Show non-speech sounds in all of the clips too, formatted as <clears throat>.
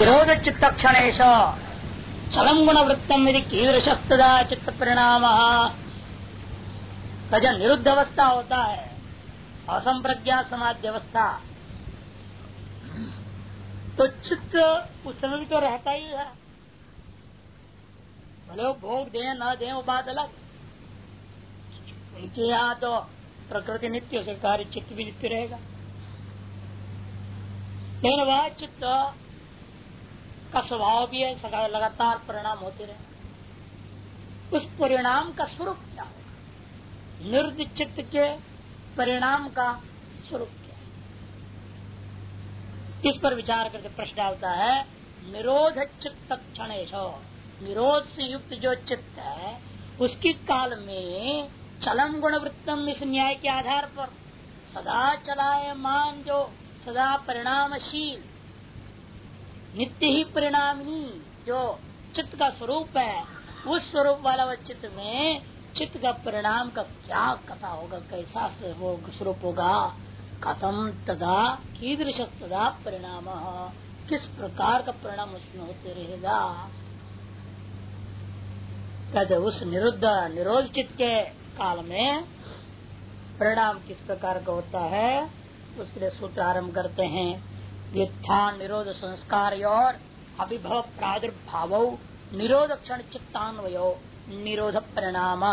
विरोध चित्त क्षण चलम गुण वृत्तम यदि कीदृशस्तदा चित्त परिणाम का निरुद्ध अवस्था होता है। असंप्रज्ञा समाधि अवस्था तो चित्त उस समय भी तो रहता ही है। भले वो भोग दे, न दे, वो बात अलग। उनके यहाँ तो प्रकृति नित्य से कार्य चित्त भी नित्य रहेगा। लेकिन वह चित्त का स्वभाव भी है लगातार परिणाम होते रहे। उस परिणाम का स्वरूप क्या होगा? निर्द चित्त के परिणाम का स्वरूप क्या है? इस पर विचार करके प्रश्न डालता है, निरोध चित्त क्षण निरोध से युक्त जो चित्त है, उसकी काल में चलम गुण वृत्तम इस न्याय के आधार पर सदा चलायमान जो सदा परिणामशील नित्य ही परिणामी जो चित्त का स्वरूप है, उस स्वरूप वाला वह चित्त में चित्त का परिणाम का क्या कथा होगा, कैसा स्वरूप होगा? कथम तदा कीदृश तदा परिणाम। किस प्रकार का परिणाम उसमें होते रहेगा? कहते उस निरुद्ध निरोध चित्त के काल में परिणाम किस प्रकार का होता है, उसके लिए सूत्र आरंभ करते हैं। व्युत्थान निरोध संस्कार और अभिभव प्रादुर्भाव निरोध क्षण चित्तान्वयो निरोध परिणाम।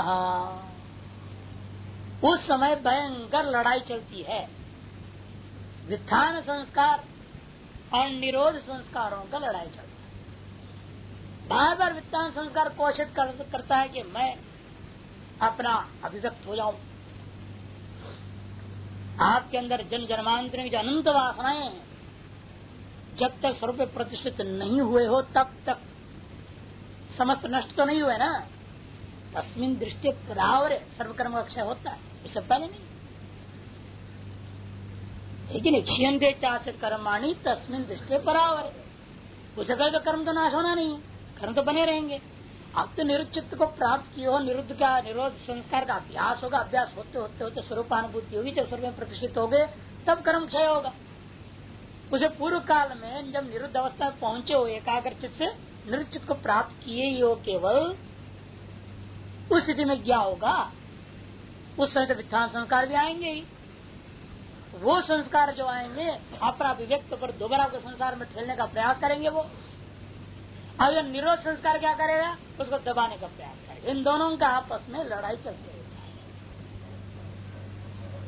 उस समय भयंकर लड़ाई चलती है। वित्थान संस्कार और निरोध संस्कारों का लड़ाई चलती है। बार बार वित्तान संस्कार कोशिश कर, करता है कि मैं अपना अभिव्यक्त हो जाऊँ। आपके अंदर जन जन्मांतर की जो अनंत वासनाएँ हैं जब तक स्वरूप प्रतिष्ठित नहीं हुए हो, तब तक। समस्त नष्ट तो नहीं हुए ना? तस्मिन दृष्टि परावर सर्वकर्म अक्षय होता है। इससे पहले नहीं। लेकिन क्षीण से कर्माणी तस्मिन दृष्टि परावर। उसे कहे तो कर्म तो नाश होना नहीं कर्म तो बने रहेंगे। अब तो निरुचित को प्राप्त किए हो, निरुद्ध का निरोध संस्कार का अभ्यास होगा। अभ्यास होते होते होते स्वरूपानुभूति होगी, जब स्वरूप में प्रतिष्ठित हो गए, तब कर्म क्षय होगा। उसे पूर्व काल में जब निरुद्ध अवस्था में पहुँचे हो एकाग्रचित से, निरुचित को प्राप्त किए ही हो केवल, उस स्थिति में क्या होगा? उस समय तो वित्थान संस्कार भी आएँगे ही। वो संस्कार जो आएँगे अपना अभिव्यक्त पर दोबारा के संसार में ठेलने का प्रयास करेंगे वो। अब ये निरोध संस्कार क्या करेगा? उसको दबाने का प्रयास करेगा। इन दोनों का आपस में लड़ाई चलती है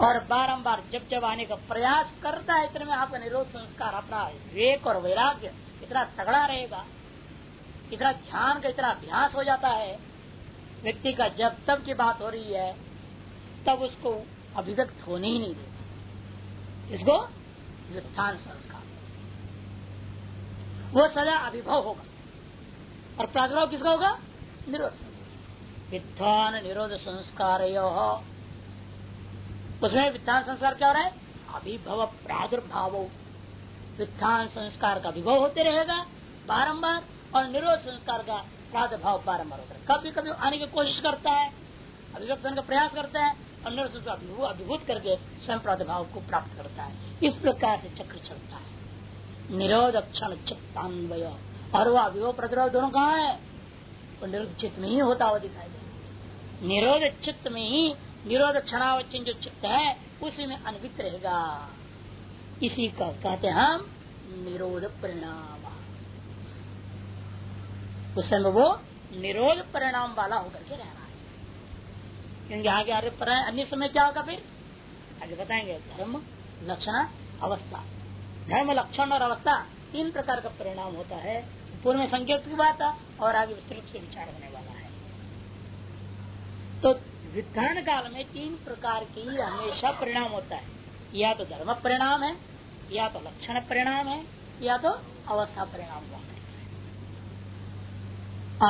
और बारंबार जब जब आने का प्रयास करता है, इतने में आपका निरोध संस्कार अपना विवेक और वैराग्य इतना तगड़ा रहेगा, इतना ध्यान का इतना अभ्यास हो जाता है, व्यक्ति का जब तब की बात हो रही है, तब उसको अभिव्यक्त होने ही नहीं देता। इसको व्युत्थान संस्कार। वो सदा अभिभव होगा। और प्रादुर्भाव किसका होगा? निरोध वित्थान निरोध संस्कार उसमें वित्थान संस्कार क्या हो रहा है? अभिभव प्रादुर्भाव। वित्थान संस्कार का विभव होते रहेगा बारम्बार और निरोध संस्कार का प्रादुर्भाव बारंबार होता है कभी कभी आने की कोशिश करता है अभिव्यक्त का प्रयास करता है, और निरोध संस्कार अभिभूत करके स्वयं प्रादुर्भाव को प्राप्त करता है। इस प्रकार से चक्र चलता है। निरोध क्षण चित्तान्वय। और वह अभिभव प्रतिरोध दोनों कहाँ है? निरोध चित्त में ही होता हुआ दिखाई दे निरोध चित्त में ही निरोध क्षणावचन जो चित्त है, उसी में अन्वित रहेगा। इसी का कहते हम निरोध परिणाम। उस समय वो निरोध परिणाम वाला होकर के रहना है। क्योंकि आगे आगे अन्य समय क्या होगा फिर? आगे बताएँगे, धर्म, लक्षण, अवस्था। धर्म, लक्षण और अवस्था तीन प्रकार का परिणाम होता है। पूर्व में संकेत की बात और आगे विस्तृत से विचार होने वाला है। तो विधान काल में तीन प्रकार की हमेशा परिणाम होता है। या तो धर्म परिणाम है, या तो लक्षण परिणाम है, या तो अवस्था परिणाम हुआ। है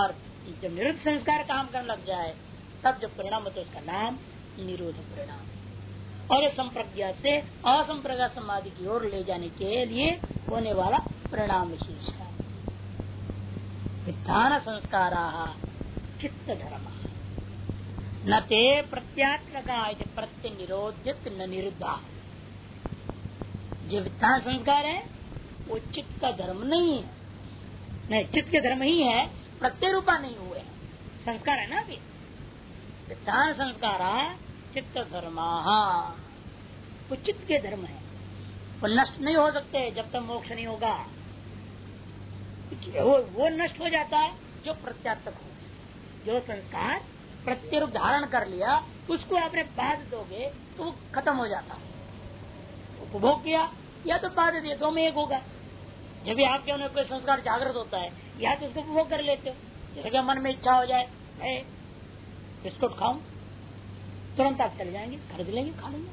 और जब निरुद्ध संस्कार काम करने लग जाए, तब जब परिणाम होता है उसका नाम निरोध परिणाम। और संप्रज्ञा से असंप्रज्ञा समाधि की ओर ले जाने के लिए होने वाला परिणाम विशेष है विधान संस्कार चित्त धर्म। न ते प्रत्यात्मका प्रत्य निरोध्य न निरुद्धा। जो संस्कार है वो चित्त का धर्म नहीं है। नहीं चित्त के धर्म ही है प्रत्यय रूपा नहीं हुए। संस्कार है ना अभी? विधान संस्कार चित्त धर्म वो चित्त के धर्म है। वो नष्ट नहीं हो सकते जब तक मोक्ष नहीं होगा। वो, वो नष्ट हो जाता है जो प्रत्यात्मक हो। जो संस्कार प्रत्यरूप धारण कर लिया, उसको आपने बाध दोगे तो वो खत्म हो जाता। उपभोग किया, या तो बाध दिया दो में एक होगा। जब भी आपके अंदर कोई संस्कार जागृत होता है, या तो उसको उपभोग कर लेते हो। जैसे कि मन में इच्छा हो जाए बिस्कुट खाऊं, तुरंत आप चले जाएँगे, खरीद लेंगे, खा लेंगे।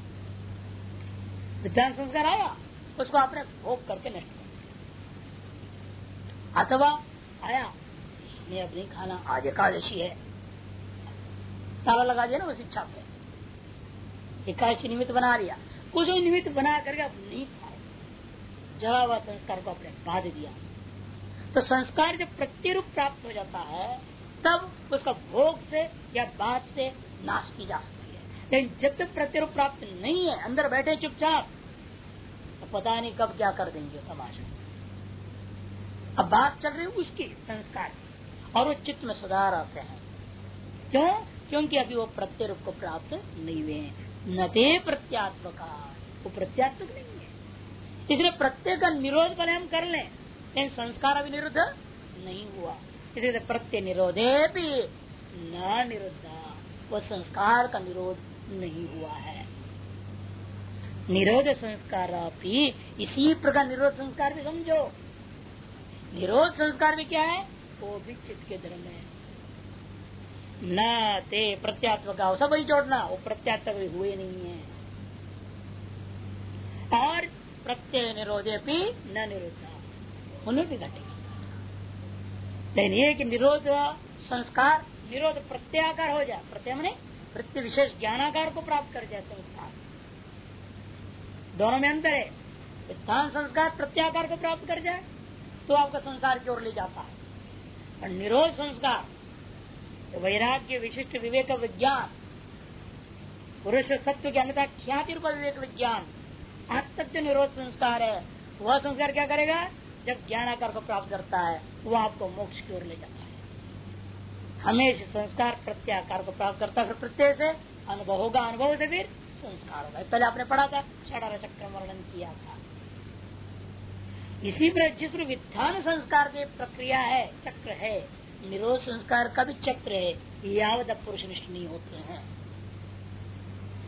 विज्ञान संस्कार आया, उसको आपने भोग करके नष्ट कर अथवा आया, मैं अब नहीं खाना, आज एकादशी है। ताला लगा दिया ना उस इच्छा पे। एकादशी निमित्त बना लिया कुछ निमित्त बना करके अब नहीं खाए। हुआ संस्कार को अपने बाध दिया। तो संस्कार जब प्रत्यरूप प्राप्त हो जाता है, तब उसका भोग से या बात से नाश की जा सकती है। लेकिन जब तक प्रत्यरूप प्राप्त नहीं है, अंदर बैठे चुपचाप तो पता नहीं कब क्या कर देंगे समाज में। अब बात चल रही उसकी संस्कार और वो चित्त में सुधार आते हैं। क्यों? क्योंकि अभी वो प्रत्यय रूप को प्राप्त नहीं हुए हैं। न ते प्रत्यात्मक। वो प्रत्यात्मक नहीं है। इसलिए प्रत्यय का निरोध पहले हम कर लें, लेकिन संस्कार अभी निरुद्ध नहीं हुआ। इसलिए प्रत्यय निरोधे भी न निरुद्ध। वो संस्कार का निरोध नहीं हुआ है। निरोध संस्कार भी, इसी प्रकार निरोध संस्कार भी समझो। निरोध संस्कार भी क्या है? वो भी चित्त के धर्म है। न ते प्रत्यात्मक सब वही जोड़ना, वो प्रत्यात्मक हुए नहीं है। और प्रत्यय निरोधे भी न निरोध। उन्हें भी घटे। लेकिन ये कि निरोध संस्कार, निरोध प्रत्याकार हो जाए। प्रत्यय मैंने प्रत्यय विशेष ज्ञानाकार को प्राप्त कर जाए संस्कार। दोनों में अंतर है। विधान संस्कार प्रत्याकार को प्राप्त कर जाए तो आपका संसार की ओर ले जाता है। और निरोध संस्कार तो वैराग्य विशिष्ट विवेक विज्ञान। पुरुष सत्व के अन्यथा ख्याति रूप विवेक विज्ञान। आत्मक निरोध संस्कार है। वह संस्कार क्या करेगा? जब ज्ञान आकार को प्राप्त करता है, वह आपको मोक्ष की ओर ले जाता है। हमेशा संस्कार प्रत्याकार को प्राप्त करता है प्रत्यय से अनुभव होगा, अनुभव से फिर संस्कार होगा। पहले आपने पढ़ा था षडार चक्र वर्णन किया था। इसी पर जिस विधान संस्कार की प्रक्रिया है, चक्र है निरोध संस्कार का भी चक्र है यावत पुरुष निष्ठ नहीं होते हैं।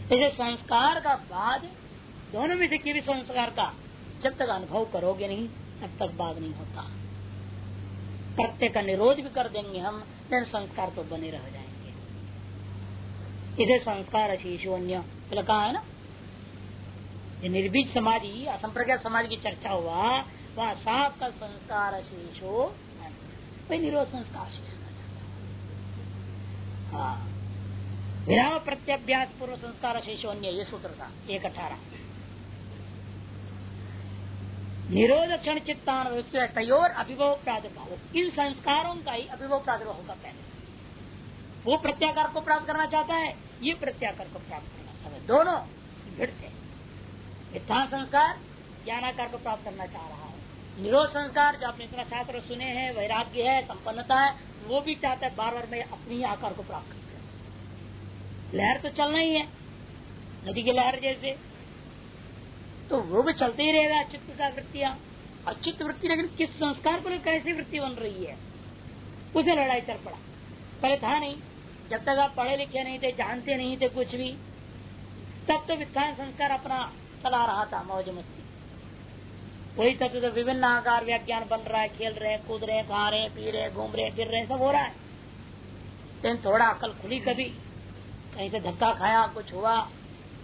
जैसे संस्कार का बाद, दोनों में से किसी संस्कार का जब तक अनुभव करोगे नहीं, तब तक बाद नहीं होता। प्रत्येक का निरोध भी कर देंगे हम लेकिन संस्कार तो बने रह जाएँगे। इसे संस्कार शिशोन्य कहा है ना? निर्बीज समाधि असंप्रज्ञात समाज की चर्चा हुआ, वह साफ़ का संस्कार शेषो वही निरोध संस्कार हाँ। विराम प्रत्याभ्यास पूर्व संस्कार शेषोन्य, ये सूत्र था, एक अठारह। निरोध क्षण चित्तान तयोर अभिभव प्रादुर्भाव। इन संस्कारों का ही अभिभव प्रादुर्भाव होगा पहले। वो प्रत्याकार को प्राप्त करना चाहता है, ये प्रत्याकार को प्राप्त करना चाहता है। दोनों भिड़ते संस्कार, ज्ञानाकार को प्राप्त करना चाह रहा निरोध संस्कार जो आपने इतना शास्त्र सुने हैं, वैराग्य है, संपन्नता है, वो भी चाहता है बार बार में अपनी आकार को प्राप्त कर। लहर तो चलना ही है, नदी की लहर जैसे। तो वो भी चलते ही रहेगा चित्त का वृत्तियाँ। और वृत्ति लेकिन किस संस्कार को कैसी वृत्ति बन रही है? उसे लड़ाई चल पड़ा। पहले था नहीं। जब तक आप पढ़े लिखे नहीं थे, जानते नहीं थे कुछ भी, तब तो वित्थान संस्कार अपना चला रहा था मौज मस्ती। वही तत्व तो विभिन्न आकार व्याख्यान बन रहा है, खेल रहे कूद रहे खा रहे पी रहे घूम रहे फिर रहे सब हो रहा है। लेकिन थोड़ा अकल खुली कभी। कहीं से धक्का खाया, कुछ हुआ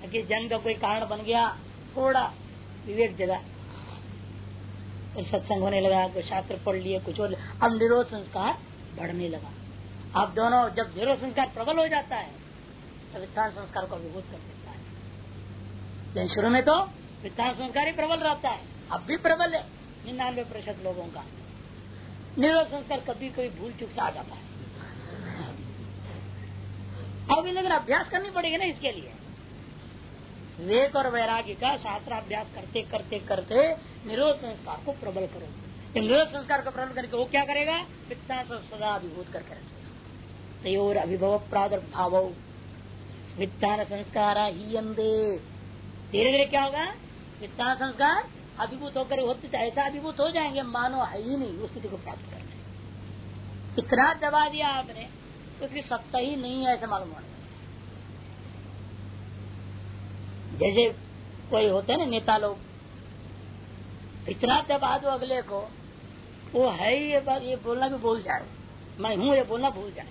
कि जन्म का कोई कारण बन गया, थोड़ा विवेक जगह कुछ सत्संग होने लगा, कोई शास्त्र पढ़ लिए, कुछ और अब निरोध संस्कार बढ़ने लगा। अब दोनों, जब निरोध संस्कार प्रबल हो जाता है तो वित्थान संस्कार को विभूत कर देता है। शुरू में तो वित्थान संस्कार ही प्रबल रहता है। अब भी प्रबल है। निन्यानवे प्रतिशत लोगों का। निरोध संस्कार कभी कभी भूल चुक से आ जाता है। अभी लेकिन अभ्यास करनी पड़ेगी ना इसके लिए। विवेक और वैराग्य का शास्त्राभ्यास करते करते करते निरोध संस्कार को प्रबल करो। निरोध संस्कार का प्रारंभ करके वो क्या करेगा? वित्ता सदा अभिभूत करके रखेगा। तयोर अभिभव प्रादुर्भाव वित्तान संस्कार ही अंधे। धीरे धीरे क्या होगा? वित्तान संस्कार अभिभूत होकर होते तो ऐसा अभिभूत हो जाएँगे, मानो है ही नहीं, उस स्थिति को प्राप्त करने इतना दबा दिया आपने उसकी सत्ता ही नहीं है ऐसा मालूम होने जैसे कोई होते हैं ना, नेता लोग, इतना दबा दो अगले को, वो है ही ये बात, ये बोलना भी भूल जाए। मैं हूँ, ये बोलना भूल जाए।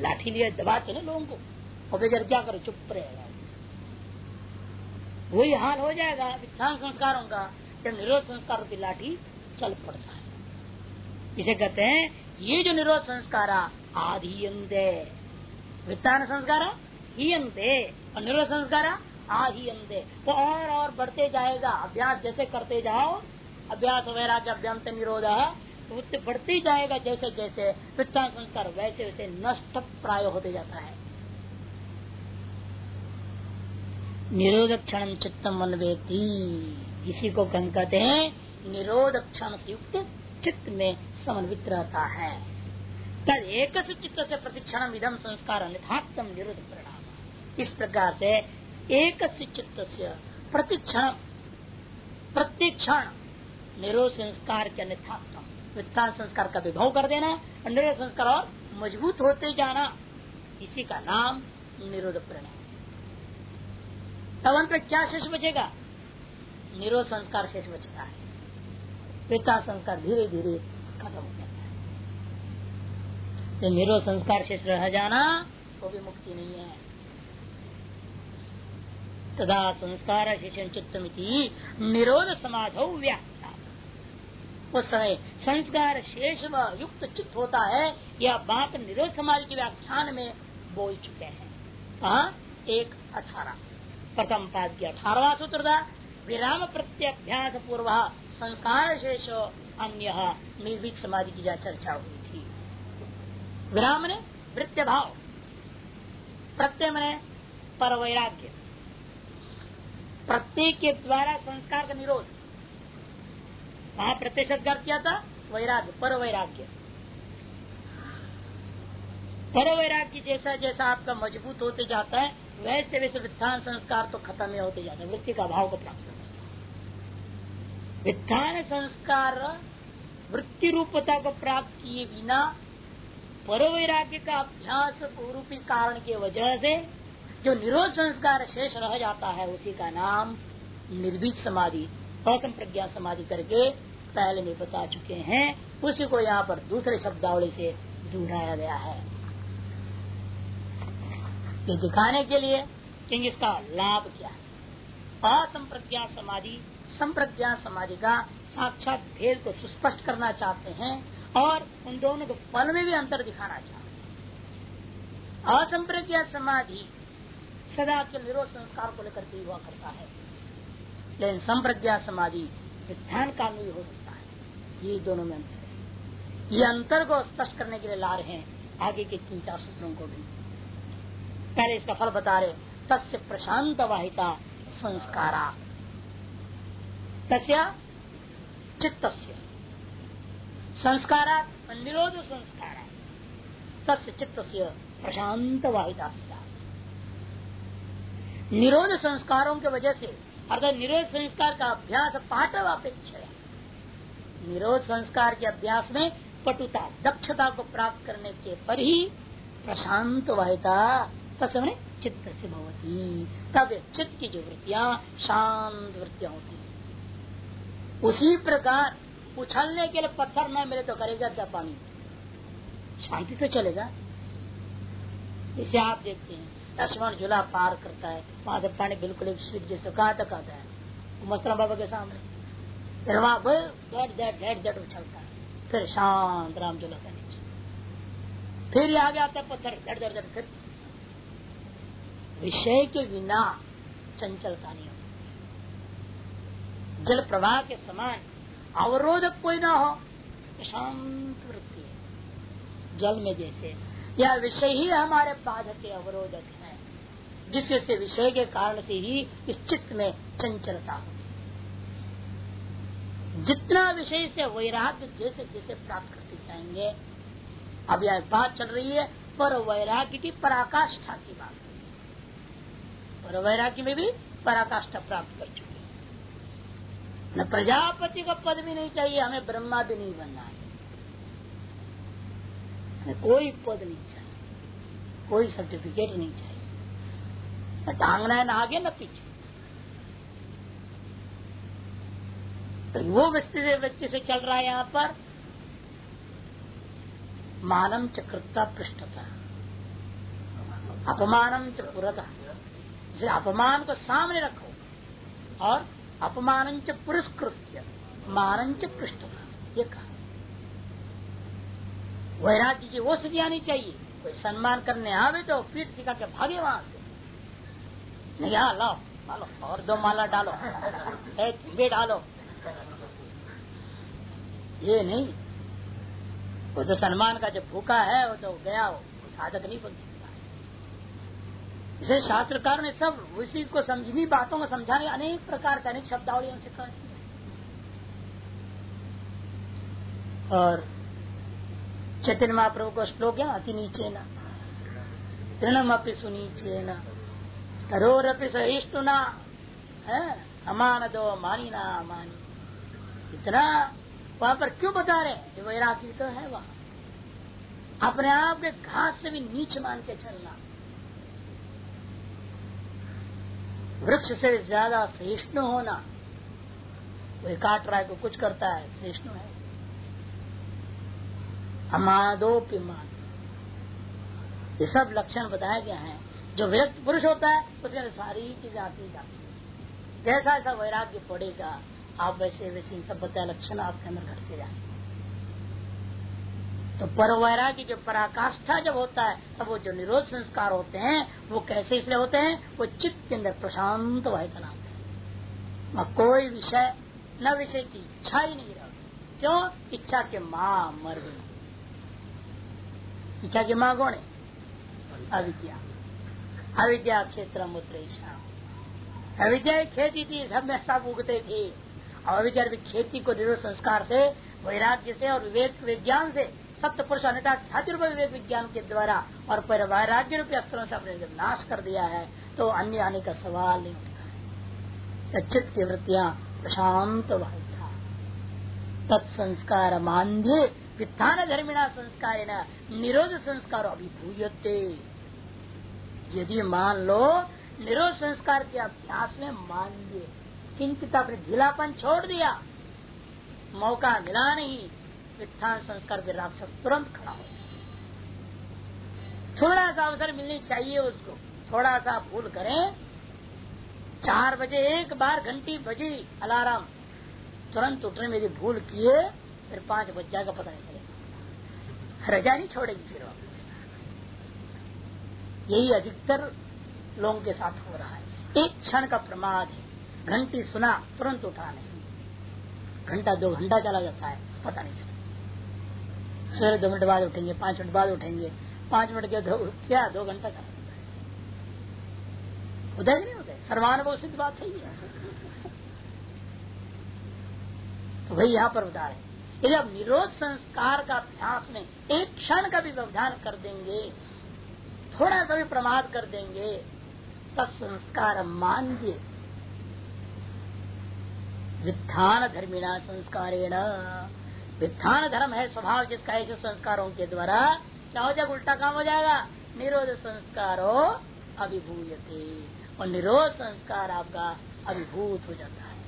लाठी लिए दबाते ना लोगों को। और बेचारे क्या करो, चुप रहेगा वही हाल हो जाएगा। वित्थान संस्कारों का जब निरोध संस्कार की लाठी चल पड़ता है। इसे कहते हैं, ये जो निरोध संस्कार आधीयंते वित्तान संस्कार हीयंते और निरोध संस्कार आधीयंते तो और और बढ़ते जाएगा। अभ्यास जैसे करते जाओ, अभ्यास वगैरह जब अभ्यंत निरोध। तो बढ़ते जाएगा जैसे जैसे वित्तान संस्कार वैसे वैसे नष्ट प्राय होते जाता है। निरोध क्षण चित्तम व्यक्ति इसी को कम कहते हैं निरोध क्षण से युक्त चित्त में समन्वित रहता है। तद एक चित्त से प्रतिक्षण विधम संस्कार अन्यथात्म निरोध परिणाम। इस प्रकार से एक चित्त से प्रतिक्षण प्रतिक्षण निरोध संस्कार के अन्यथात्म वित्तान संस्कार का विभव कर देना, और निरोध संस्कार और मज़बूत होते जाना। इसी का नाम निरोध परिणाम। तब अंत क्या शेष बचेगा? निरोध संस्कार शेष बचता है। पिता संस्कार धीरे धीरे खत्म हो जाता है। तो निरोध संस्कार शेष रह जाना, वो भी मुक्ति नहीं है। तदा संस्कार शेषण चित्तमिति निरोध समाधो व्याख्या उस समय संस्कार शेष व युक्त चित्त होता है यह बात निरोध समाज के व्याख्यान में बोल चुके हैं। कहा? एक अठारह प्रथम पाद की अठारवा सूत्र था विराम प्रत्यभ्यास पूर्व संस्कार शेष अन्य निर्विक समाधि की जा चर्चा हुई थी। विराम ने वृत्य भाव प्रत्यय मने पर वैराग्य प्रत्येक के द्वारा संस्कार का निरोध। वहाँ प्रत्यय शब्द किया था, वैराग्य पर वैराग्य पर वैराग्य जैसा जैसा आपका मज़बूत होते जाता है वैसे वैसे वित्थान संस्कार तो खत्म ही होते जाते वृत्ति का भाव को प्राप्त करते वित्थान संस्कार वृत्ति रूपता को प्राप्त किए बिना पर वैराग्य का अभ्यास रूपी कारण की वजह से जो निरोध संस्कार शेष रह जाता है, उसी का नाम निर्भीत समाधि असम प्रज्ञा समाधि करके पहले में बता चुके हैं। उसी को यहाँ पर दूसरे शब्दावली से दोहराया गया है। ये दिखाने के लिए कि इसका लाभ क्या है? असंप्रज्ञा समाधि। संप्रज्ञा समाधि का साक्षात भेद को सुस्पष्ट करना चाहते हैं और उन दोनों को फल में भी अंतर दिखाना चाहते हैं। असंप्रज्ञा समाधि सदा के निरोध संस्कार को लेकर के हुआ करता है। लेकिन संप्रज्ञा समाधि ध्यान काल में हो सकता है। ये दोनों में अंतर है। ये अंतर को स्पष्ट करने के लिए ला रहे हैं आगे के तीन चार सूत्रों को भी। पहले इसका फल बता रहे तस्य प्रशांत वाहिता संस्कारा। तस्य चित्त संस्कारा निरोध संस्कारा। तस्य चित्त प्रशांत वाहिता निरोध संस्कारों के वजह से, अर्थात निरोध संस्कार का अभ्यास पाठव अपेक्षा निरोध संस्कार के अभ्यास में पटुता दक्षता को प्राप्त करने के पर ही प्रशांत वाहिता तत्समय चित्त से भवती। तब चित्त की जो वृत्तियाँ शांत वृत्तियाँ होती उसी प्रकार उछलने के लिए पत्थर न मिले तो करेगा क्या पानी? शांति तो चलेगा। इसे आप देखते हैं। लक्ष्मण झूला पार करता है। वहाँ से पानी बिल्कुल एक शीट जैसे कहा तक आता है? मस्तरा बाबा के सामने। उछलता है। फिर शांत राम झूला का नीचे। फिर आगे आता है पत्थर। झट झट फिर विषय के बिना चंचलता नहीं होती। जल प्रवाह के समान अवरोधक कोई ना हो शांत वृत्ति है। जल में जैसे या विषय ही हमारे बाधक के अवरोधक है, जिसके से विषय के कारण से ही इस चित्त में चंचलता होती जितना विषय से वैराग्य जैसे जैसे प्राप्त करते जाएँगे, अब यह बात चल रही है, पर वैराग्य की पराकाष्ठा की बात पर वैराग्य में भी पराकाष्ठा प्राप्त कर चुके हैं। न प्रजापति का पद भी नहीं चाहिए, हमें ब्रह्मा भी नहीं बनना है। हमें कोई पद नहीं चाहिए, कोई सर्टिफिकेट नहीं चाहिए। न टांगना है न आगे, न पीछे। तो वो व्यक्ति से व्यक्ति से चल रहा है यहाँ पर। मानम चक्रता पृष्ठता। अपमानम च पुरता। जैसे अपमान को सामने रखो। और अपमान च पुरस्कृत्य पृष्ठता, ये कहा। वैराग्य की वो स्थिति आनी चाहिए। कोई सम्मान करने आवे तो पीठ दिखा के भागे वहाँ से। नहीं हाँ लाओ, मालो, और दो माला डालो, एक बे डालो। ये नहीं, वो तो सम्मान का जो भूखा है, वो तो गया, वो साधक नहीं बन सकता इसे शास्त्रकार ने सब उसी को समझनी, बातों को समझाने, अनेक प्रकार से, अनेक शब्दावलियों से कहा। और चैतन्य महाप्रभु को श्लोक है, अति नीचे न तृणम अपनी सुनीचे न तरोरपि सहिष्णु ना है? अमान दो मानी। ना मानी इतना वहाँ पर क्यों बता रहे वैरागी तो है वहाँ। अपने आप के घास से भी नीच मान के चलना। वृक्ष से ज़्यादा सहिष्णु होना। कोई काट रहा है तो कुछ करता है सहिष्णु है। अमादो अमादोपिमान ये सब लक्षण बताया गया है। जो विरक्त पुरुष होता है, उसके अंदर सारी चीज़ें आती जाती है। जैसा ऐसा वैराग्य पड़ेगा, आप वैसे वैसे इन सब बताया लक्षण आपके अंदर घटते जाए तो पर वैराग्य जो पराकाष्ठा जब होता है, तब वो जो निरोध संस्कार होते हैं, वो कैसे इसलिए होते हैं? वो चित्त के अंदर प्रशांत वायु बनाते कोई विषय, न विषय की इच्छा ही नहीं रहती। क्यों? इच्छा के माँ मर गई। इच्छा की माँ कौन अविद्या। अविद्या क्षेत्र मुद्रेशा अविद्या खेती थी, सब में सब उगते थे। और अविद्या खेती को निरोध संस्कार से, वैराग्य से और विवेक विज्ञान से सप्त पुरुष अनिटा ख्याति रूप विवेक विज्ञान के द्वारा और वैराग्य रूपी अस्त्रों से अपने जब नाश कर दिया है तो अन्य आने का सवाल नहीं उठता। है चित्त की वृत्तियाँ प्रशांत वायु तत्संस्कार मान्य वित्थान धर्मिणा संस्कार निरोध संस्कार अभिभूयते। यदि मान लो निरोध संस्कार के अभ्यास में मान लिए किंचित अपने ढीलापन छोड़ दिया, मौका मिला नहीं वित्थान संस्कार के राक्षस तुरंत खड़ा हो थोड़ा सा अवसर मिलनी चाहिए उसको। थोड़ा सा भूल करें। चार बजे, एक बार घंटी बजी, अलार्म। तुरंत उठने में भूल किए, फिर पाँच बज जाएगा, पता नहीं चलेगा। रजा नहीं छोड़ेगी फिर यही अधिकतर लोगों के साथ हो रहा है। एक क्षण का प्रमाद है। घंटी सुना, तुरंत उठा नहीं। घंटा, दो घंटा चला जाता है, पता नहीं चला फिर दो मिनट बाद उठेंगे, पाँच मिनट बाद उठेंगे। पाँच मिनट के क्या दो घंटा है? उदय नहीं उदय सर्वानुभव सिद्ध बात है तो वही यहाँ पर बता रहे यदि आप निरोध संस्कार का अभ्यास में एक क्षण का भी व्यवधान कर देंगे, थोड़ा सा भी प्रमाद कर देंगे, तब तत्संस्कार मान्य वित्थान धर्मिणा संस्कारेण। वित्थान धर्म है स्वभाव जिसका ऐसे संस्कारों के द्वारा। क्या हो जाएगा उल्टा काम हो जाएगा, निरोध संस्कारो अभिभूयते। और निरोध संस्कार आपका अभिभूत हो जाता है।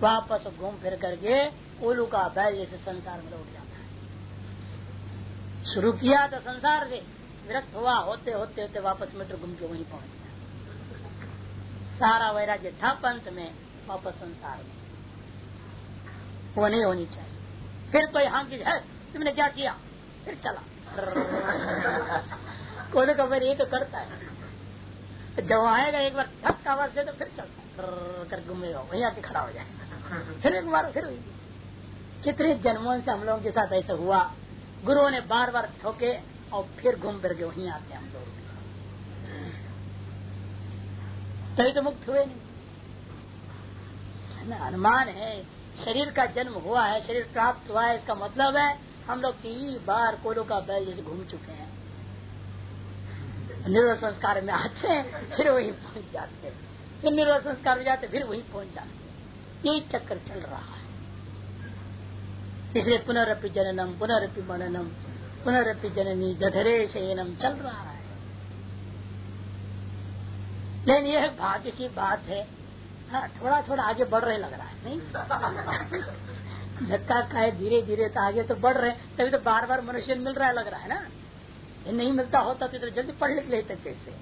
वापस घूम फिर करके उलू का बैल जैसे संसार में लौट जाता है। शुरू किया तो संसार से, विरक्त हुआ, होते होते होते वापस मीटर घूम के वहीं पहुँच गया। सारा वैराग्य था पंत में, वापस संसार में। वो नहीं होनी चाहिए। फिर कोई हाँ की है तुमने क्या किया? फिर चला। कोई कबर ये तो करता है। जब आएगा एक बार थक का आवाज़ दे तो फिर चलता कर घूमेगा वहीं आके खड़ा हो जाए। <laughs> फिर एक बार फिर कितने जन्मों से हम लोगों के साथ ऐसा हुआ। गुरुओं ने बार बार ठोके और फिर घूम फिर के वहीं आते हम लोग। तभी तो मुक्त हुए नहीं। ना? अनुमान है। शरीर का जन्म हुआ है, शरीर प्राप्त हुआ है, इसका मतलब है हम लोग कई बार कोलो का बैल जैसे घूम चुके हैं। निर्वल संस्कार में आते हैं, फिर वही पहुँच जाते हैं। फिर निर्वल संस्कार में जाते फिर वही पहुँच जाते हैं। यही चक्कर चल रहा है। इसलिए पुनरअपि जननम, पुनरअपि मननम, पुनरअपि जननी जधरे शयनम चल रहा है। लेकिन यह भाग्य की बात है थोड़ा थोड़ा आगे बढ़ रहे लग रहा है नहीं? <laughs> धक्का खाए धीरे धीरे तो आगे तो बढ़ रहे तभी तो बार बार मनुष्य मिल रहा है लग रहा है ना? ये नहीं मिलता होता तो जल्दी पढ़ लिख लेते कैसे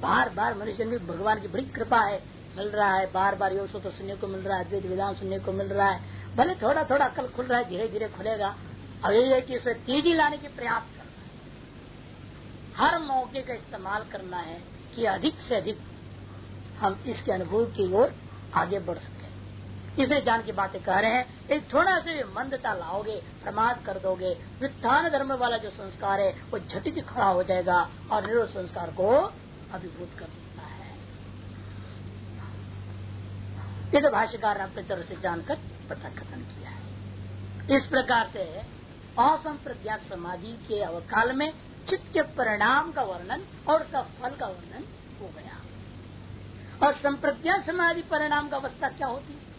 बार बार मनुष्य में भगवान की बड़ी कृपा है मिल रहा है बार बार योग सूत्र सुनने को मिल रहा है अद्वैत विधान सुनने को मिल रहा है भले थोड़ा थोड़ा अकल खुल रहा है धीरे धीरे खुलेगा अब यही है कि इसे तेज़ी लाने की प्रयास करना है। हर मौके का इस्तेमाल करना है कि अधिक से अधिक हम इसके अनुभव की ओर आगे बढ़ सके। इसलिए जान की बातें कह रहे हैं। एक थोड़ा सा मंदता लाओगे, प्रमाद कर दोगे, वित्थान धर्म वाला जो संस्कार है, वो झटित खड़ा हो जाएगा और निरोध संस्कार को अभिभूत कर देता है। ये तो भाष्यकार ने अपनी तरफ़ से जानकर पता कथन किया है। इस प्रकार से असंप्रज्ञात समाधि के अवकाल में चित्त के परिणाम का वर्णन और उसका फल का वर्णन हो गया। और संप्रज्ञात समाधि परिणाम का अवस्था क्या होती? है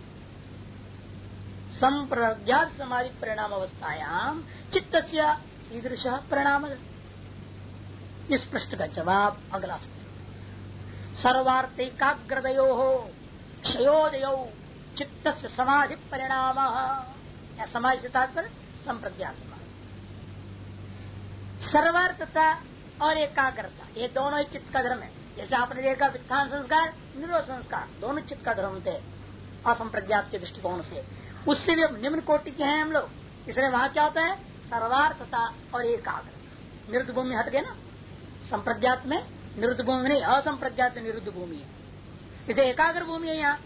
संप्रज्ञात समाधि परिणाम अवस्थायाम चित्त कीदृश परिणाम। इस प्रश्न का जवाब अगला सर्वार्थ एकाग्रदयो हो क्षयोदय चित्त समाधि परिणाम। या समाधि से तात्पर्य? संप्रज्ञा समाधि। सर्वार्थता और एकाग्रता, ये दोनों ही चित्त का धर्म है। जैसे आपने देखा वित्थान संस्कार, निरोध संस्कार, दोनों चित्त का धर्म थे असंप्रज्ञात के दृष्टिकोण से। उससे भी निम्न कोटि के हैं हम लोग। इसलिए वहाँ क्या होता है? सर्वार्थता और एकाग्र निरुद्ध भूमि हट गए ना? संप्रज्ञात में निरुद्ध भूमि नहीं, असंप्रज्ञात में निरुद्ध भूमि है। इसे एकाग्र भूमि है यहाँ।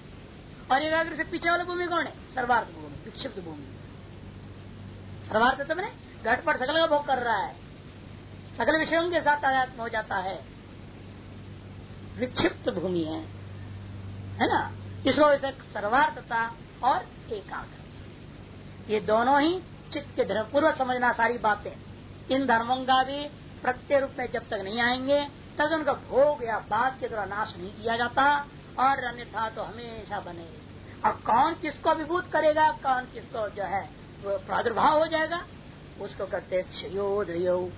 और एकाग्र से पीछे वाली भूमि कौन है? सर्वार्थ भूमि, विक्षिप्त भूमि। सर्वार्थ मैंने घट पर सकल का भोग कर रहा है। सकल विषयों के साथ आध्यात्म हो जाता है। विक्षिप्त भूमि है। है ना? इसको सर्वार्थता और एकाग्र। ये दोनों ही चित्त के धर्म, पूर्व समझना सारी बातें। इन धर्मों का भी प्रत्यय रूप में जब तक नहीं आएँगे, तब उनका भोग या बात के द्वारा नाश नहीं किया जाता और अन्यथा तो हमेशा बने अब कौन किसको अभिभूत करेगा, कौन किसको जो है, वो प्रादुर्भाव हो जाएगा, उसको कहते क्षयोदयो।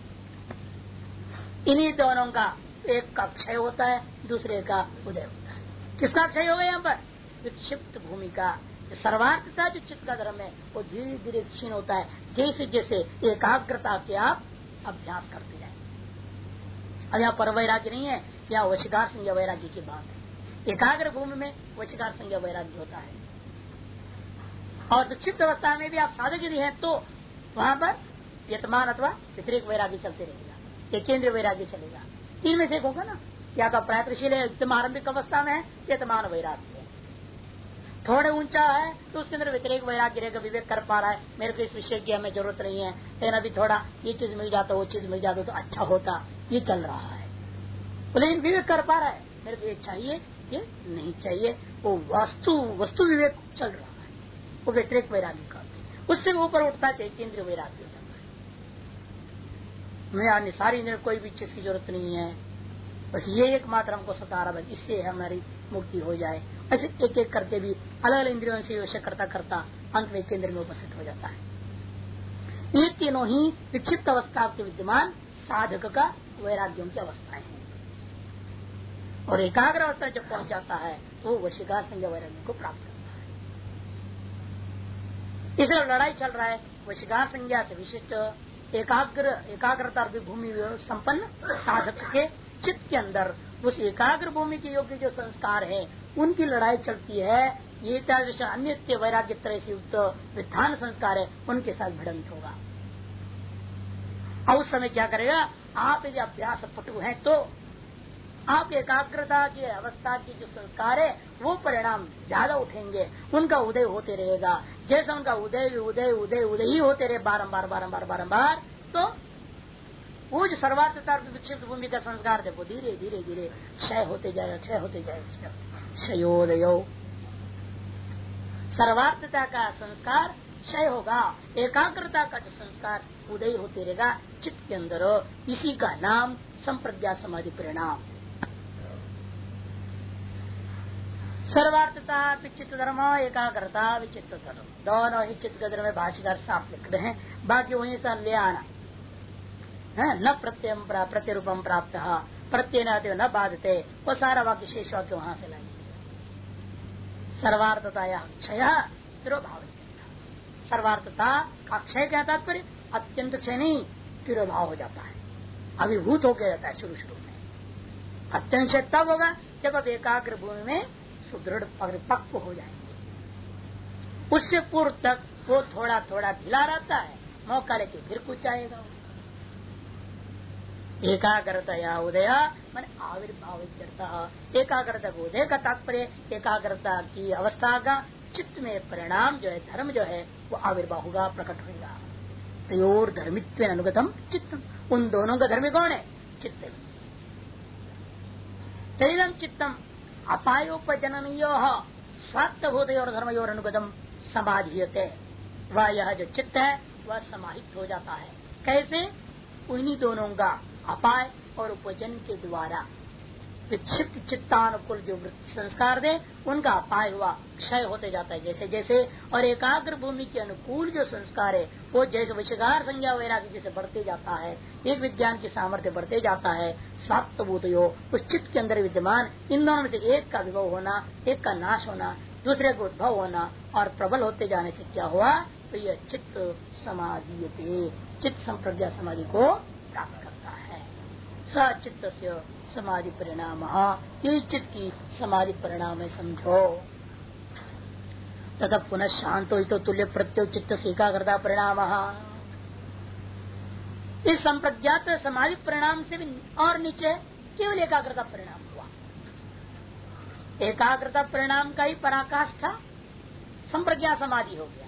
इन्हीं दोनों का एक का क्षय होता है, दूसरे का उदय होता है। किसका क्षय होगा यहाँ पर? विक्षिप्त भूमि का, जो सर्वार्थता, जो चित्त का धर्म है, वो धीरे धीरे क्षीण होता है। जैसे जैसे एकाग्रता के आप अभ्यास करते जाए। अब यहाँ पर वैराग्य नहीं है यहाँ वशिकार संज्ञा वैराग्य की बात है। एकाग्र भूमि में वशिकार संज्ञा वैराग्य होता है। और विक्षिप्त अवस्था में भी आप साधक यदि है तो वहाँ पर यतमान अथवा व्यतिरिक वैराग्य चलते रहेगा। एक केंद्रीय वैराग्य चलेगा। तीन में से एक होगा ना या तो प्रयत्नशील है एकदम आरंभिक अवस्था में है यतमान वैराग्य थोड़े ऊँचा है तो उसके अंदर व्यतिरिक वैराग्य रहेगा, विवेक कर पा रहा है, मेरे को इस विषय की हमें ज़रूरत नहीं है, लेकिन अभी थोड़ा ये चीज़ मिल जाता, वो चीज़ मिल जाता तो अच्छा होता, ये चल रहा है। लेकिन विवेक कर पा रहा है, मेरे को ये चाहिए, ये नहीं चाहिए, वो वस्तु वस्तु विवेक चल रहा है, वो व्यतिरिक वैराग्य का। उससे ऊपर उठता चाहिए केंद्रीय वैराग्य। मैं सारी कोई भी चीज़ की ज़रूरत नहीं है। बस ये एक मात्र हमको सता रहा इससे हमारी मुक्ति हो जाए। ऐसे एक एक करके भी अलग अलग इंद्रियों से विषय करता करता अंत में केंद्र में उपस्थित हो जाता है। ये तीनों ही विक्षिप्त अवस्था के विद्यमान साधक का वैराग्यों की अवस्थाएँ हैं। और एकाग्र अवस्था जब पहुँच जाता है तो वशिकार संज्ञा वैराग्य को प्राप्त करता है। इसलिए लड़ाई चल रहा है, वशिकार संज्ञा से विशिष्ट एकाग्र एकाग्रता भूमि संपन्न साधक के चित्त के अंदर। उस एकाग्र भूमि के योग्य जो संस्कार है, उनकी लड़ाई चलती है। ये अन्य वैराग्य तरह से युक्त विधान संस्कार है, उनके साथ भिड़ंत होगा। और उस समय क्या करेगा? आप यदि अभ्यास पटु है तो आप एकाग्रता की अवस्था की जो संस्कार है, वो परिणाम ज़्यादा उठेंगे। उनका उदय होते रहेगा। जैसा उनका उदय उदय उदय उदय ही होते रहे बारम्बार बारम्बार बारम्बार तो वो जो सर्वार्थता विक्षिप्त भूमि का संस्कार थे वो धीरे धीरे धीरे, क्षय होते जाएगा, क्षय होते जाएगा क्षयोदय। सर्वार्थता का संस्कार क्षय होगा। एकाग्रता का जो संस्कार उदय होते रहेगा, चित्त के अंदर। इसी का नाम संप्रज्ञा समाधि परिणाम। सर्वार्थता चित्त धर्म, एकाग्रता विचित्त धर्म। दोनों ही चित्त धर्म में भाषिकार साफ़ लिख रहे हैं। बाकी वहीं से ले आना। है? न प्रत्यय प्रत्यरूपम प्राप्त प्रत्यय न बाधते। वो सारा वाक्य शेष वाक्य वहाँ से लाइए सर्वार्थता या क्षय तिरोभाव सर्वार्थता का क्षय क्या तात्पर्य? अत्यंत क्षय नहीं तिरोभाव हो जाता है। अभिभूत होकर जाता है शुरू शुरू में। अत्यंत तब होगा जब अब एकाग्र भूमि में सुदृढ़ पक्व हो जाएँगे उससे पूर्व तक वो थोड़ा थोड़ा ढिला रहता है, मौका लेके फिर कुछ आएगा। एकाग्रता उदय, मान आविर्भाव एकाग्रता उदय का तात्पर्य, एकाग्रता की अवस्था का चित्त में परिणाम जो है, धर्म जो है, वो आविर्भाव होगा, प्रकट होगा तयोर धर्मित्व अनुगतम चित्त उन दोनों का धर्म कौन है? चित्त तैलम चित्तम। अपायोपजननीय स्वात्त भूत और धर्मयोर अनुगतम समाधीयते। वह यह जो चित्त है, वह समाहित हो जाता है। कैसे? उन्हीं दोनों का अपाय और उपजन के द्वारा। विक्षिप्त चित्तानुकूल जो वृत्ति संस्कार दे, उनका अपाय हुआ, क्षय होते जाता है। जैसे जैसे और एकाग्र भूमि के अनुकूल जो संस्कार है, वो जैसे विषगार संज्ञा वैराग्य जैसे बढ़ते जाता है, एक विज्ञान की सामर्थ्य बढ़ते जाता है साप्तभूत यो उस चित्त के अंदर विद्यमान, इन दोनों में से एक का विभव होना, एक का नाश होना, दूसरे का उद्भव होना और प्रबल होते जाने से क्या हुआ? तो यह चित्त समाधि चित्त संप्रज्ञा समाधि को प्राप्त कर सचित्त से समाधि परिणाम ये चित्त की समाधि परिणाम है समझो। तथा पुनः शांत हो तो तुल्य प्रत्यो चित्त से एकाग्रता परिणाम। इस संप्रज्ञात समाधि परिणाम से भी और नीचे केवल एकाग्रता परिणाम हुआ। एकाग्रता परिणाम का ही पराकाष्ठा संप्रज्ञा समाधि हो गया।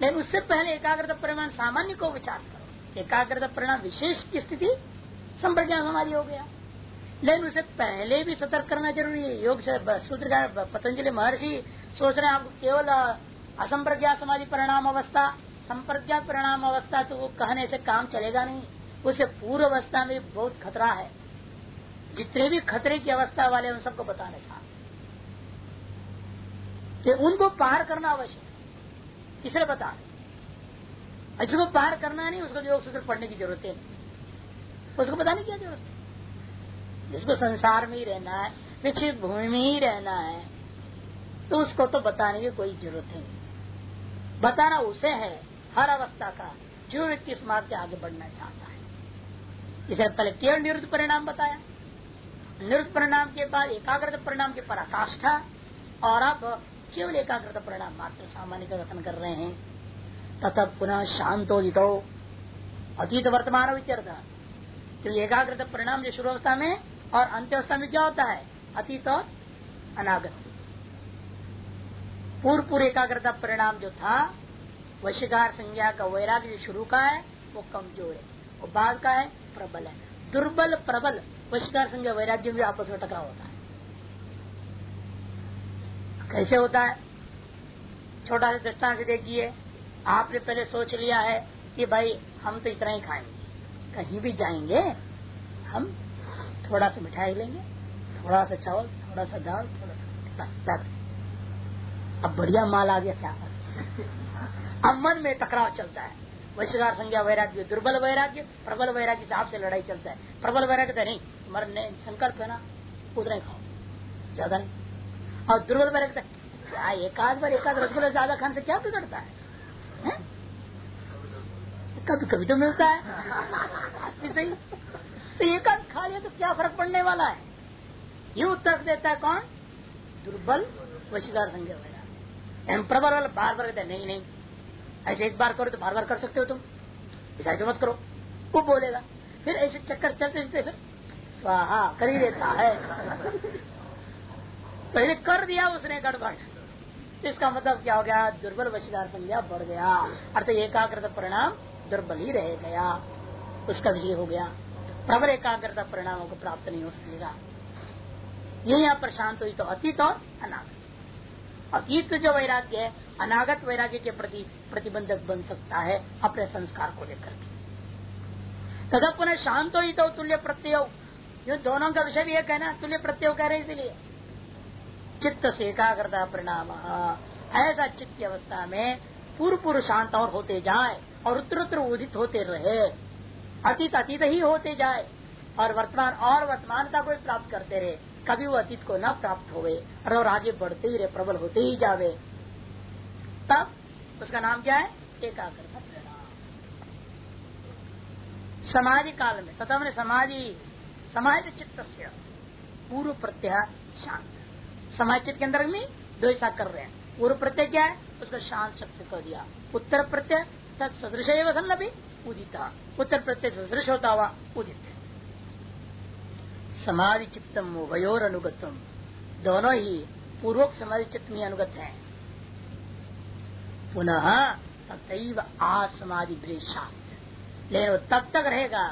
लेकिन उससे पहले एकाग्रता परिणाम सामान्य को विचार करो। एकाग्रता परिणाम विशेष की स्थिति संप्रज्ञा समाधि हो गया। लेकिन उसे पहले भी सतर्क करना ज़रूरी है। योग से सूत्र पतंजलि महर्षि सोच रहे हैं आपको केवल असंप्रज्ञा समाधि परिणाम अवस्था, संप्रज्ञा परिणाम अवस्था तो वो कहने से काम चलेगा नहीं। उसे पूर्व अवस्था में बहुत खतरा है। जितने भी खतरे की अवस्था वाले उन सबको बताना चाहते उनको पार करना आवश्यक है। बता जिसको पार करना नहीं, उसको योग सूत्र पढ़ने की ज़रूरत है। उसको बताने की क्या ज़रूरत है? जिसको संसार में ही रहना है विक्षित भूमि में ही रहना है तो उसको तो बताने की कोई ज़रूरत है बताना उसे है, हर अवस्था का, जो व्यक्ति इस मार्ग के आगे बढ़ना चाहता है। इसे पहले केवल निरुद्ध परिणाम बताया। निरुद्ध परिणाम के बाद, एकाग्रत परिणाम के पराकाष्ठा, और अब केवल एकाग्रत परिणाम मात्र सामान्य का गठन कर रहे हैं। तथा पुनः शांतोदित, अतीत वर्तमान क्योंकि एकाग्रता परिणाम जो शुरू अवस्था में और अंत्य अवस्था में क्या होता है? अतीत और अनागत। पूर्व पूर्व एकाग्रता परिणाम जो था वशिकार संज्ञा का वैराग्य जो शुरू का है, वो कमज़ोर है। वो बाद का है, प्रबल है। दुर्बल, प्रबल वशिकार संज्ञा वैराग्य भी आपस में टकराव होता है। कैसे होता है? छोटा सा से देखिए। आपने पहले सोच लिया है कि भाई, हम तो इतना ही खाएँगे। कहीं भी जाएँगे हम थोड़ा सा मिठाई लेंगे थोड़ा सा चावल थोड़ा सा दाल थोड़ा सा बस तक अब बढ़िया माल आ गया क्या अब मन में टकराव चलता है। वैश्वार संज्ञा वैराग्य दुर्बल वैराग्य प्रबल वैराग्य से आपसे लड़ाई चलता है। प्रबल वैराग्य तो नहीं तुम्हारा संकल्प है ना उतना ही खाओ ज़्यादा नहीं। और दुर्बल वैराग्य क्या एक बार एक रसगुल्ला ज़्यादा खाने से क्या बिगड़ता है, है? कभी कभी तो मिलता है। सही तो एक खा लिया तो क्या फ़र्क पड़ने वाला है? ये उत्तर देता है कौन? दुर्बल वशीदार संज्ञा वगैरह। प्रबल वाला बार बार कहते नहीं नहीं, ऐसे एक बार करो तो बार बार कर सकते हो तुम। ऐसा तो मत करो। वो बोलेगा। फिर ऐसे चक्कर चलते चलते फिर, स्वाहा, कर ही देता है। पहले कर दिया उसने गड़बड़। तो इसका मतलब क्या हो गया? दुर्बल वशीदार संज्ञा बढ़ गया। अर्थ एकाग्रता परिणाम दुर्बल ही रह गया उसका विजय हो गया। प्रबल एकाग्रता परिणामों को प्राप्त नहीं हो सकेगा। ये यहाँ पर शांत हुई तो अतीत और अनागत। अतीत जो वैराग्य है, अनागत वैराग्य के प्रति प्रतिबंधक बन सकता है अपने संस्कार को लेकर के। तथा पुनः शांत ही तो तुल्य प्रत्यय। जो दोनों का विषय भी एक है ना, तुल्य प्रत्यय कह रहे इसलिए। चित्त से एकाग्रता परिणाम। ऐसा चित्त अवस्था में पूर्व पूर्व शांत और होते जाए। और उत्तर उत्तर उदित होते रहे। अतीत अतीत ही होते जाए और वर्तमान और वर्तमानता को प्राप्त करते रहे। कभी वो अतीत को न प्राप्त हो और आगे बढ़ते ही रहे, प्रबल होते ही जावे। तब उसका नाम क्या है? एकाग्रता परिणाम। समाधि काल में तथा मैंने समाधि समाज चित्त पूर्व प्रत्यय शांत। समाज चित्त के अंदर दो ऐसा कर रहे हैं। पूर्व प्रत्यय क्या है? उसका शांत शब्द कर दिया। उत्तर प्रत्यय तत्सदृश सन्न भी उदिता। उत्तर प्रत्यय सदृश होता हुआ उदित समाधि चित्तम उभयोर अनुगतम दोनों ही पूर्वक समाधि चित्त में अनुगत है। पुनः तथैव आसमाधि प्रेषात लेकिन तब तक रहेगा,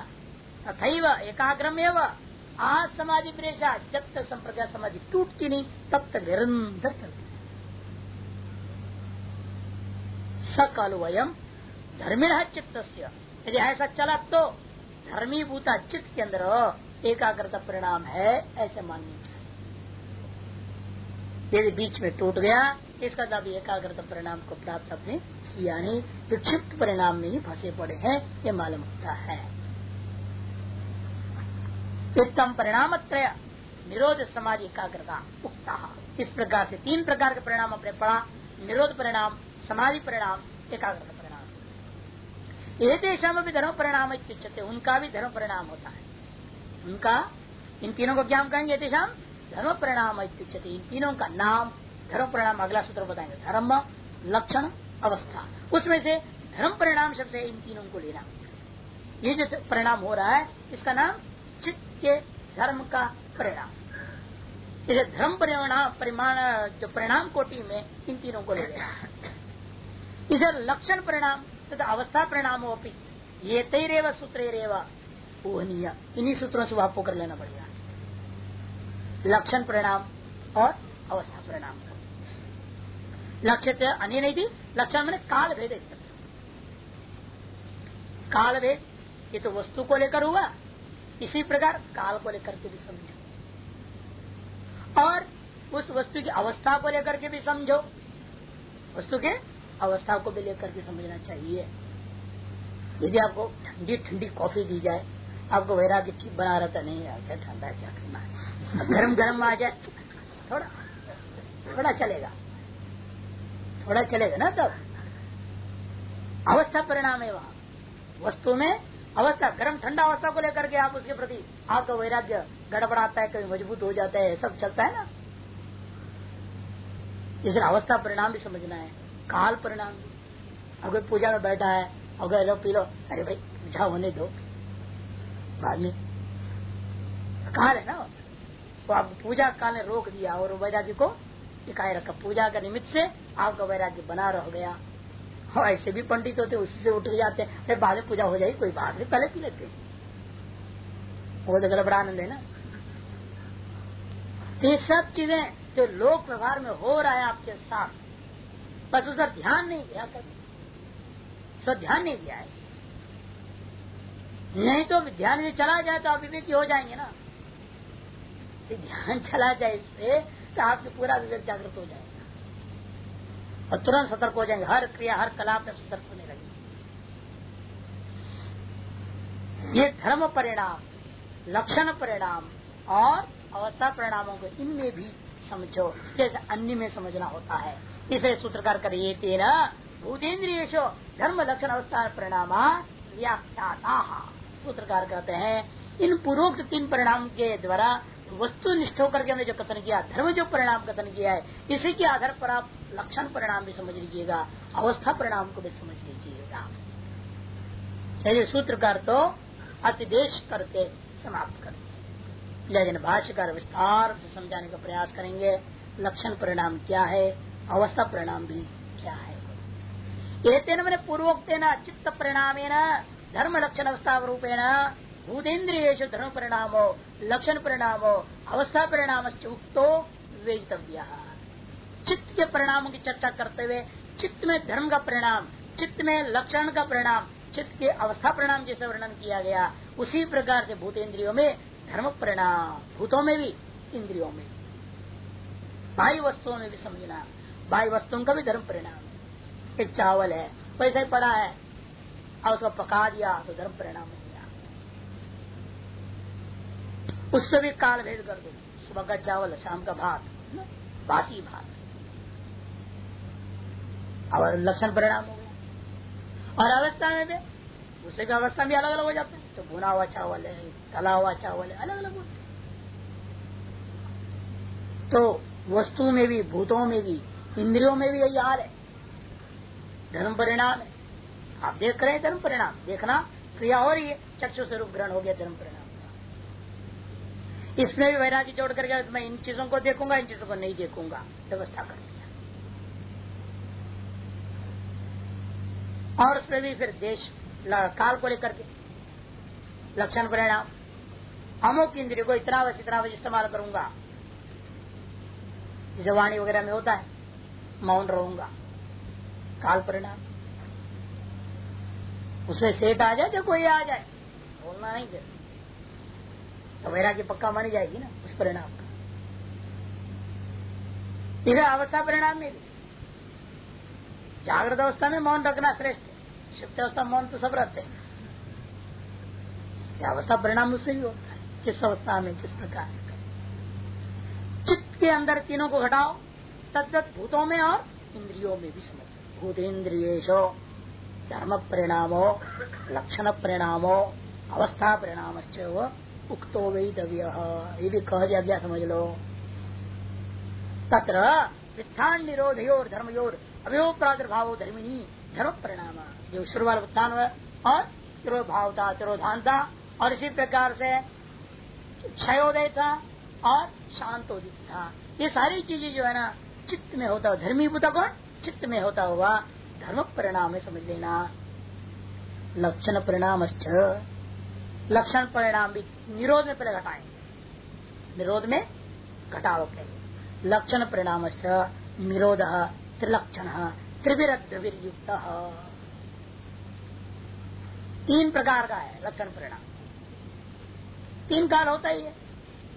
तथैव एकाग्रम एवं आज समाधि प्रेषा जब तक संप्रज्ञा समाधि टूटती नहीं, तब तक निरंतर चलती सकल वयम धर्मिण चित्त यदि ऐसा चला तो धर्मी भूता चित्त के अंदर एकाग्रता परिणाम है, ऐसे माननी चाहिए। यदि बीच में टूट गया, इसका तब एकाग्रता परिणाम को प्राप्त अपने किया नहीं विक्षिप्त परिणाम में ही फंसे पड़े हैं, ये मालूम होता है। उत्तम परिणाम त्रय निरोध समाज एकाग्रता, उक्ता। इस प्रकार से तीन प्रकार के परिणाम अपने पढ़ा निरोध परिणाम, समाधि परिणाम, एकाग्रता ये भी धर्म परिणाम उनका भी धर्म परिणाम होता है। उनका, इन तीनों को क्या हम कहेंगे तेषाम धर्म परिणाम इन तीनों का नाम, धर्म परिणाम, अगला सूत्र बताएँगे। धर्म, लक्षण, अवस्था। उसमें से धर्म परिणाम शब्द से इन तीनों को लेना। ये जो परिणाम हो रहा है, इसका नाम चित्त के धर्म का परिणाम। इसे धर्म परिणाम, परिमाण, जो परिणाम कोटि में इन तीनों को ले लेना। इसे लक्षण परिणाम तथा अवस्था परिणाम हो ये तेरेव सूत्र पूहनीय इन्हीं सूत्रों से आपको कर लेना पड़ेगा। लक्षण परिणाम और अवस्था परिणाम। लक्ष्य तो अन्य नहीं थी। लक्षण मैंने काल भेद काल भेद ये तो वस्तु को लेकर हुआ। इसी प्रकार काल को लेकर के भी समझो। और उस वस्तु की अवस्था को लेकर के भी समझो। वस्तु के अवस्था को भी लेकर के समझना चाहिए। यदि आपको ठंडी ठंडी कॉफ़ी दी जाए, आपको वैराग्य ठीक बना रहता नहीं क्या ठंडा क्या करना है? गर्म गर्म आ जाए, थोड़ा थोड़ा चलेगा। थोड़ा चलेगा ना तब। अवस्था परिणाम है वहाँ। वस्तु में अवस्था, गर्म, ठंडा अवस्था को लेकर के आप उसके प्रति आपका वैराग्य गड़बड़ाता है, कभी मज़बूत हो जाता है, सब चलता है ना। इसलिए अवस्था परिणाम भी समझना है। काल परिणाम अगर पूजा में बैठा है, अगर लो पी लो। अरे भाई, पूजा होने दो। बाद में, काल है ना? वो आपको पूजा काल ने रोक दिया और वैराग्य को टिकाए रखा। पूजा का निमित्त से आपका वैराग्य बना रह गया। और ऐसे भी पंडित होते, उसी से उठ जाते हैं। बाद में पूजा हो जाएगी, कोई बात नहीं, पहले पी लेते वो तो बड़ा आनंद है ना? ये सब चीज़ें जो लोक व्यवहार में हो रहा है आपके साथ बस उसका ध्यान नहीं दिया कभी। उसका ध्यान नहीं दिया है। नहीं तो ध्यान में चला जाए तो आप विवेकी हो जाएँगे ना। तो ध्यान चला जाए इस पे तो आपके पूरा विवेक जागृत हो जाएगा। और तुरंत सतर्क हो जाएँगे। हर क्रिया, हर कला में सतर्क होने लगे ये धर्म परिणाम, लक्षण परिणाम और अवस्था परिणामों को इनमें भी समझो। जैसे अन्य में समझना होता है। इसे सूत्रकार कर ये तेरा भूतेन्द्रिय धर्म लक्षण अवस्था परिणाम व्याख्याता। सूत्रकार कहते हैं, इन पूर्वोक्त तीन परिणाम के द्वारा वस्तु निष्ठ होकर के जो कथन किया, धर्म जो परिणाम कथन किया है, इसी के आधार पर आप लक्षण परिणाम भी समझ लीजिएगा, अवस्था परिणाम को भी समझ लीजिएगा। सूत्रकार तो अतिदेश करके समाप्त कर लेकिन भाष्यकार विस्तार से समझाने का प्रयास करेंगे, लक्षण परिणाम क्या है अवस्था परिणाम भी क्या है? मैंने पूर्वोक्त चित्त परिणाम धर्म लक्षण अवस्था रूपेण भूतेन्द्रिय धर्म परिणामो, लक्षण परिणामो, अवस्था परिणाम उक्तो वेतव्य चित्त के परिणामों की चर्चा करते हुए, चित्त में धर्म का परिणाम, चित्त में लक्षण का परिणाम, चित्त के अवस्था परिणाम जैसे वर्णन किया गया, उसी प्रकार से भूत इंद्रियों में धर्म परिणाम, भूतों में भी इंद्रियों में। बाह्य वस्तुओं में भी समझना। बाह्य वस्तुओं का भी धर्म परिणाम एक चावल है, पैसा ही पड़ा है, और उसको पका दिया तो धर्म परिणाम हो गया। उससे भी काल भेद कर दो। सुबह का चावल, शाम का भात बासी भात। और लक्षण परिणाम हो गया। और अवस्था में भी, उसे भी अवस्था भी अलग अलग हो जाते हैं। तो भुना हुआ चावल है, तला हुआ चावल है अलग अलग होते तो वस्तु में भी, भूतों में भी इंद्रियों में भी यही हाल है। धर्म परिणाम है। आप देख रहे हैं धर्म परिणाम। देखना, क्रिया हो रही है, चक्षु स्वरूप ग्रहण हो गया धर्म परिणाम इसमें भी वैराग्य जोड़ करके मैं इन चीज़ों को देखूँगा, इन चीज़ों को नहीं देखूँगा, व्यवस्था कर दिया। और उसमें भी फिर देश काल को लेकर के लक्षण परिणाम। अमुक इंद्रिय को इतना बस इतना बस इस्तेमाल करूँगा। जैसे वाणी वगैरह में होता है। मौन रहूँगा। काल परिणाम। उसमें सेठ आ जाए या कोई आ जाए। बोलना नहीं फिर। तो वैराग्य पक्का मानी जाएगी ना, उस परिणाम का। इधर अवस्था परिणाम में भी। जागृत अवस्था में मौन रखना श्रेष्ठ सुप्त अवस्था मौन तो सब रहते हैं। अवस्था परिणाम उसमें भी होता है। किस अवस्था में, किस प्रकार से। चित्त के अंदर तीनों को घटाओ। तद्वत भूतों में और इंद्रियों में भी समझ भूतेन्द्रियेशो धर्म परिणामो लक्षण परिणामो अवस्था परिणाम उक्तो वैतव्य ये भी कह दिया गया समझ लो तत्र वित्थान निरोधयोर धर्मयोर अवयो प्रादुर्भाव धर्मिनी धर्म परिणाम जो शुरुआत उत्थान और तिरोभाव था तिरोधान और इसी प्रकार से क्षयोदय था और शांतोदित था ये सारी चीज़ें जो है ना चित्त में होता हुआ, धर्मी बुता कौन? चित्त में होता हुआ धर्म परिणाम है, समझ लेना। लक्षण परिणाम लक्षण परिणाम भी निरोध में पहले घटाएँगे। निरोध में घटाव पहले लक्षण परिणाम निरोध त्रिलक्षण त्रिविरुक्त तीन प्रकार का है लक्षण परिणाम। तीन काल होता ही है।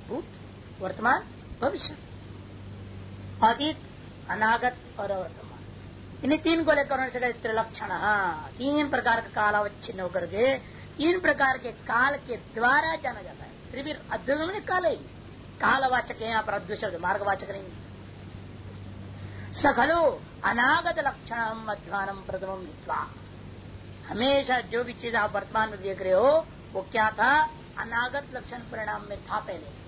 भूत, वर्तमान, भविष्य। अतीत अनागत और वर्तमान इन्हीं तीन को लेकर उन्होंने त्रिलक्षण तीन प्रकार का कालावच्छिन्न होकर के तीन प्रकार के काल के द्वारा जाना जाता है त्रिवीर अद्वैत काल ही कालवाचक है यहाँ पर अद्वैत मार्गवाचक नहीं सखलो अनागत लक्षण अध्वानम प्रथम हमेशा जो भी चीज़ आप वर्तमान में देख रहे हो वो क्या था अनागत लक्षण परिणाम में था पहले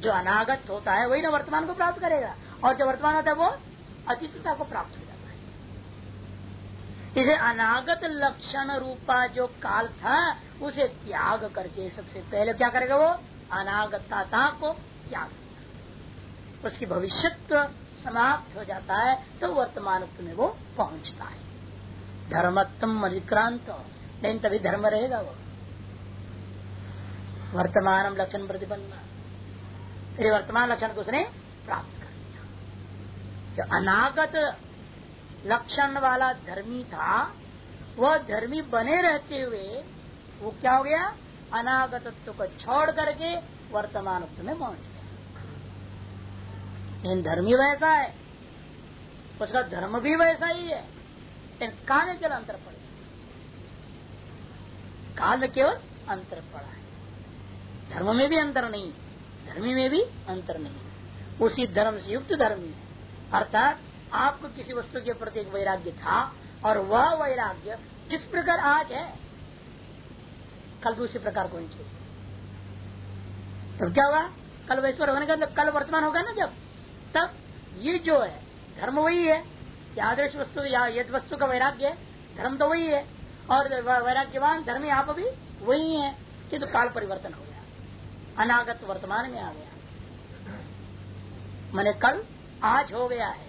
जो अनागत होता है, वही ना वर्तमान को प्राप्त करेगा। और जो वर्तमान होता है, वो अतीतता को प्राप्त हो जाता है। इसे अनागत लक्षण रूपा जो काल था, उसे त्याग करके सबसे पहले क्या करेगा वो? अनागतता को त्याग उसकी भविष्यत्व समाप्त हो जाता है तो वर्तमान में वो पहुँचता है धर्मत्म अधिक्रांत। लेकिन तभी धर्म रहेगा वो। वर्तमान लक्षण प्रतिपन्न। फिर वर्तमान लक्षण को उसने प्राप्त कर लिया। जो अनागत लक्षण वाला धर्मी था वह धर्मी बने रहते हुए वो क्या हो गया? अनागतत्व को छोड़ करके वर्तमान में पहुँच गया लेकिन धर्मी वैसा है उसका धर्म भी वैसा ही है लेकिन काल में केवल अंतर पड़े। काल में केवल अंतर पड़ा है। धर्म में भी अंतर नहीं धर्मी में भी अंतर नहीं उसी धर्म से युक्त धर्मी है अर्थात, आपको किसी वस्तु के प्रति एक वैराग्य था, और वह वैराग्य जिस प्रकार आज है, कल भी उसी प्रकार को चाहिए। तब क्या हुआ? कल वैश्वर होने का कल वर्तमान होगा ना जब? तब ये जो है, धर्म वही है। आदर्श वस्तु, या यद वस्तु का वैराग्य है, धर्म तो वही है। और वैराग्यवान धर्म पर भी वही है, किंतु तो काल परिवर्तन हो अनागत वर्तमान में आ गया। मैंने कल, आज हो गया है।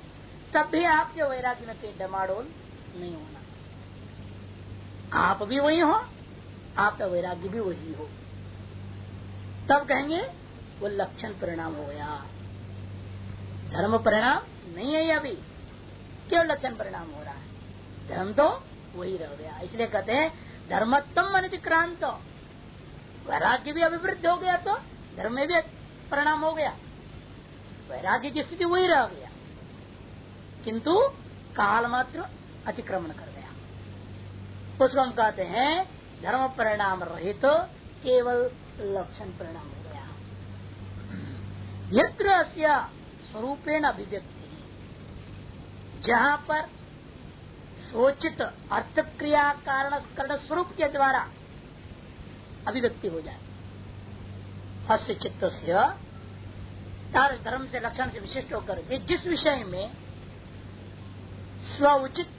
तब भी आपके वैराग्य में कोई डमाडोल नहीं होना। आप भी वही हो, आपका वैराग्य भी वही हो। तब कहेंगे, वो लक्षण परिणाम हो गया। धर्म परिणाम नहीं है अभी। क्यों लक्षण परिणाम हो रहा है? धर्म तो वही रह गया। इसलिए कहते हैं धर्मत्म अनतिक्रांत वैराग्य भी अभिवृद्ध हो गया तो धर्म में भी परिणाम हो गया। वैराग्य की स्थिति वही रह गया। किंतु काल मात्र अतिक्रमण कर गया। उसको हम कहते हैं, धर्म परिणाम रहित तो केवल लक्षण परिणाम हो गया। यत्र स्वरूपेण अभिव्यक्ति। जहाँ पर सोचित अर्थ क्रिया कारण स्वरूप के द्वारा अभिव्यक्ति हो जाए। हस्य चित्त तार धर्म से लक्षण से विशिष्ट होकर के जिस विषय में स्व उचित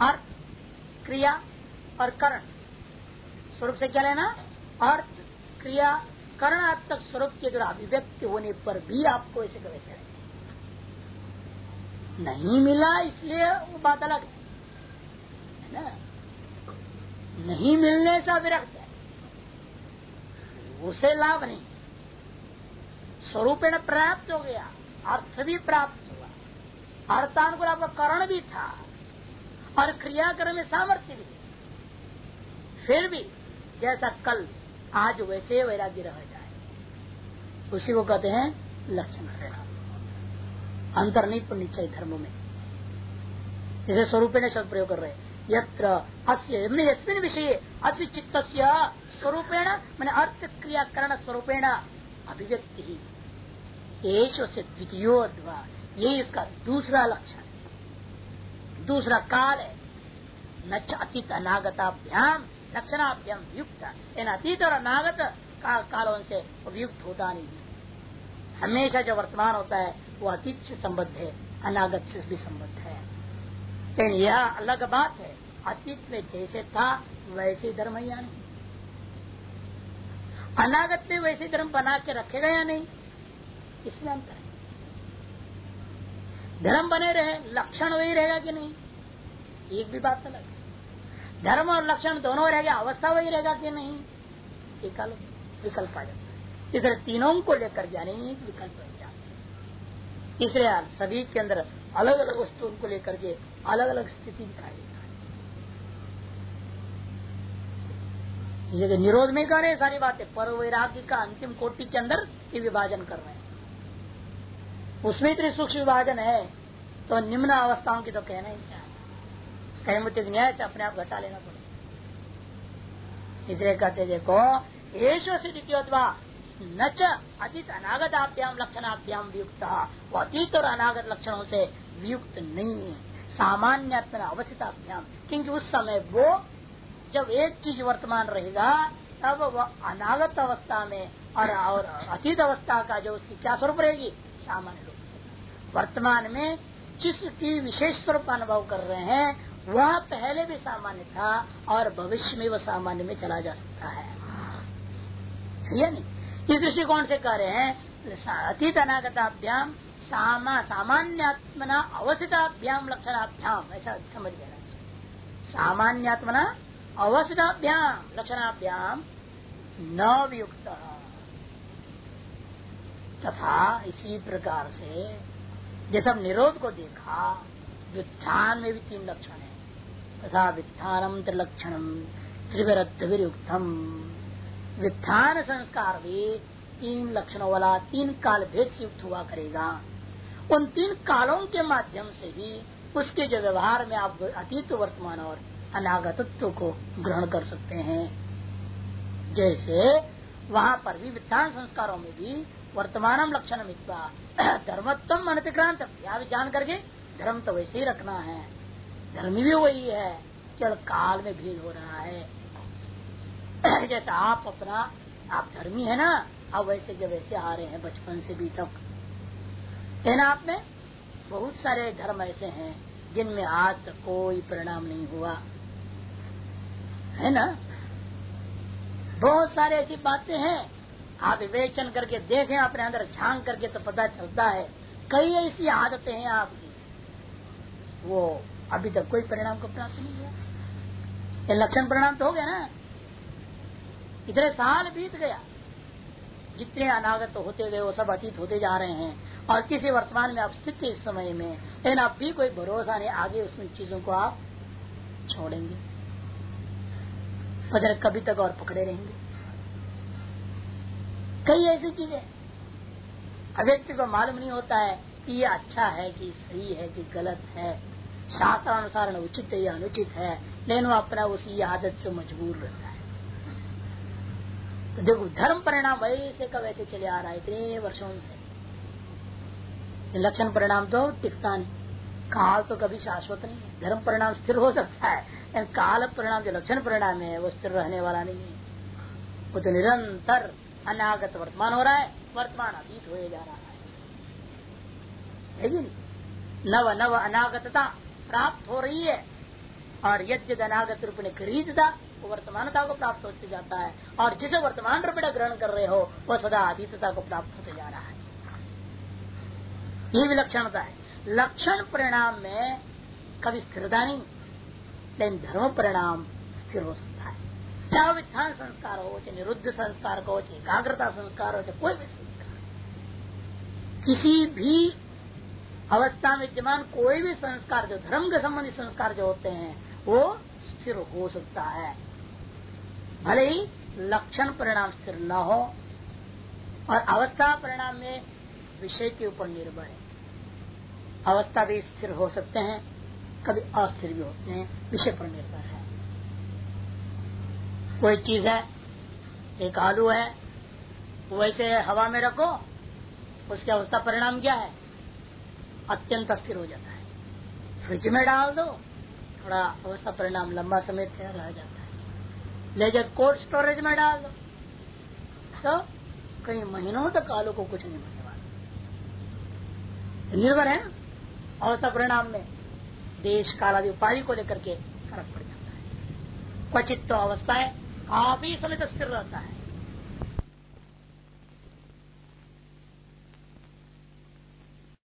अर्थ क्रिया और करण, स्वरूप से क्या लेना? अर्थ क्रिया, करणात्मक स्वरूप के द्वारा अभिव्यक्ति होने पर भी आपको ऐसे वैसे नहीं मिला इसलिए वो बात अलग है। ना? नहीं मिलने से है। उसे लाभ नहीं। स्वरूप प्राप्त हो गया, अर्थ भी प्राप्त हुआ। अर्थानुकूल आपका करण भी था और क्रियाकरण में सामर्थ्य भी। फिर भी जैसा कल, आज वैसे वैराग्य रह जाए। उसी को कहते हैं लक्षण अंतर नहीं चाहिए धर्मों में। जैसे स्वरूप ने शब्द प्रयोग कर रहे यत्र अस्मिन विषय अस्य चित्त स्वरूपेण मैंने अर्थ क्रियाकरण स्वरूपेण अभिव्यक्ति। ही से द्वितीयोद्वा ये इसका दूसरा लक्षण दूसरा काल है। न अतीत अनागताभ्याम लक्षणाभ्याम युक्त इन अतीत और अनागत का, कालों से उपयुक्त होता नहीं हमेशा जो वर्तमान होता है वो अतीत से संबद्ध है अनागत से भी संबद्ध है। लेकिन यह अलग बात है। अतीत में जैसे था, वैसे धर्म या नहीं अनागत में वैसे धर्म बना के रखेगा या नहीं? इसमें अंतर है। धर्म बने रहे, लक्षण वही रहेगा कि नहीं? एक भी बात अलग धर्म और लक्षण दोनों रहेगा अवस्था वही रहेगा कि नहीं? एक विकल्प आ जाता है। इसलिए तीनों को लेकर जाने एक विकल्प बन जाते इसलिए सभी के अंदर अलग अलग वस्तुओं को लेकर के अलग अलग स्थिति दिखाई देता है निरोध में कर रहे, सारी बातें। पर वैराग्य का अंतिम कोटि के अंदर ये विभाजन कर रहे हैं। उसमें इतनी सूक्ष्म विभाजन है तो निम्न अवस्थाओं की तो कहना ही क्या कहीं मुझे न्याय से अपने आप घटा लेना पड़ेगा। इसलिए कहते देखो येष द्वितीयवा न अतीत अनागताभ्याम लक्षणाभ्याम वियुक्त। वो अतीत और अनागत लक्षणों से वियुक्त नहीं है। सामान्य अवस्थिताभ्याम। क्योंकि उस समय वो जब एक चीज़ वर्तमान रहेगा तब वह अनागत अवस्था में और, और अतीत अवस्था का जो उसकी क्या स्वरूप रहेगी? सामान्य रूप वर्तमान में जिसकी विशेष स्वरूप अनुभव कर रहे हैं वह पहले भी सामान्य था और भविष्य में वह सामान्य में चला जा सकता है। या नहीं? इस दृष्टिकोण से कह रहे हैं अतीत अनागताभ्याम सामा सामान्यात्मना अवस्थिताभ्याम लक्षणाभ्याम ऐसा समझ लेना सामान्यात्मना अवस्थिताभ्याम लक्षणाभ्याम न वियुक्त तथा इसी प्रकार से जैसे हम निरोध को देखा, व्युत्थान में भी तीन लक्षण है। तथा व्युत्थानम त्रिलक्षणम त्रिवरत्युक्तम व्युत्थान संस्कार भी तीन लक्षणों वाला तीन काल भेद से युक्त हुआ करेगा। उन तीन कालों के माध्यम से ही उसके जो व्यवहार में आप अतीत वर्तमान और अनागतत्व को ग्रहण कर सकते हैं। जैसे वहाँ पर भी वित्तान संस्कारों में भी वर्तमान लक्षण मित्वा <clears throat> धर्मत्म अनतिक्रांत जान करके धर्म तो वैसे ही रखना है। धर्म भी वही है, केवल काल में भेद हो रहा है। <clears throat> जैसा आप अपना, आप धर्मी है ना, आप वैसे के वैसे आ रहे हैं बचपन से भी तक। है ना आप में बहुत सारे धर्म ऐसे हैं जिनमें आज तक कोई परिणाम नहीं हुआ। है ना? बहुत सारे ऐसी बातें हैं। आप विवेचन करके देखें, अपने अंदर झाँक करके तो पता चलता है। कई ऐसी आदतें हैं आपकी। वो अभी तक कोई परिणाम को प्राप्त नहीं हुआ। ये लक्षण परिणाम तो हो गया ना? इतने साल बीत गया। जितने अनागत होते गए वो सब अतीत होते जा रहे हैं। और किसी वर्तमान में आप स्थित इस समय में, लेकिन अब भी कोई भरोसा नहीं, आगे उसमें चीज़ों को आप छोड़ेंगे। पता कभी तक और पकड़े रहेंगे। कई ऐसी चीज़ें व्यक्ति को मालूम नहीं होता है कि ये अच्छा है कि सही है कि गलत है, शास्त्रानुसार उचित है या अनुचित है, लेकिन वो अपना उसी आदत से मजबूर रहता है। तो देखो, धर्म परिणाम वैसे का वैसे चले आ रहा है? इतने वर्षों से। लक्षण परिणाम तो टिकता नहीं। काल तो कभी शाश्वत नहीं है। धर्म परिणाम स्थिर हो सकता है, लेकिन काल परिणाम, जो लक्षण परिणाम है, वो स्थिर रहने वाला नहीं है। वो तो निरंतर अनागत वर्तमान हो रहा है, वर्तमान अतीत हो जा रहा है। लेकिन नव नव अनागतता प्राप्त हो रही है, और यद्य अनागत रूप ने खरीदता वो वर्तमानता को प्राप्त होते जाता है, और जिसे वर्तमान रूप ग्रहण कर रहे हो वह सदा अतीतता को प्राप्त होते जा रहा है। ये विलक्षणता है लक्षण परिणाम में कभी स्थिरता नहीं लेकिन धर्म परिणाम स्थिर हो सकता है। चाहे वित्थान संस्कार हो, चाहे निरुद्ध संस्कार हो, चाहे एकाग्रता संस्कार हो, चाहे कोई भी संस्कार किसी भी अवस्था में विद्यमान कोई भी संस्कार, जो धर्म के संबंधित संस्कार जो होते हैं, वो स्थिर हो सकता है। भले ही लक्षण परिणाम स्थिर न हो, और अवस्था परिणाम में विषय के ऊपर निर्भर है। अवस्था भी स्थिर हो सकते हैं, कभी अस्थिर भी होते हैं, विषय पर निर्भर है। कोई चीज़ है, एक आलू है, वैसे हवा में रखो, उसकी अवस्था परिणाम क्या है? अत्यंत अस्थिर हो जाता है। फ्रिज में डाल दो, थोड़ा अवस्था परिणाम लंबा समय रह जाता है। ले जाए कोल्ड स्टोरेज में डाल दो। तो कई महीनों तक आलू को कुछ नहीं मिलने वाला। निर्भर है ना? अवस्था परिणाम में देश काल आदि उपाधि को लेकर के फ़र्क पड़ जाता है। क्वचित तो अवस्था है काफ़ी समय तक स्थिर रहता है।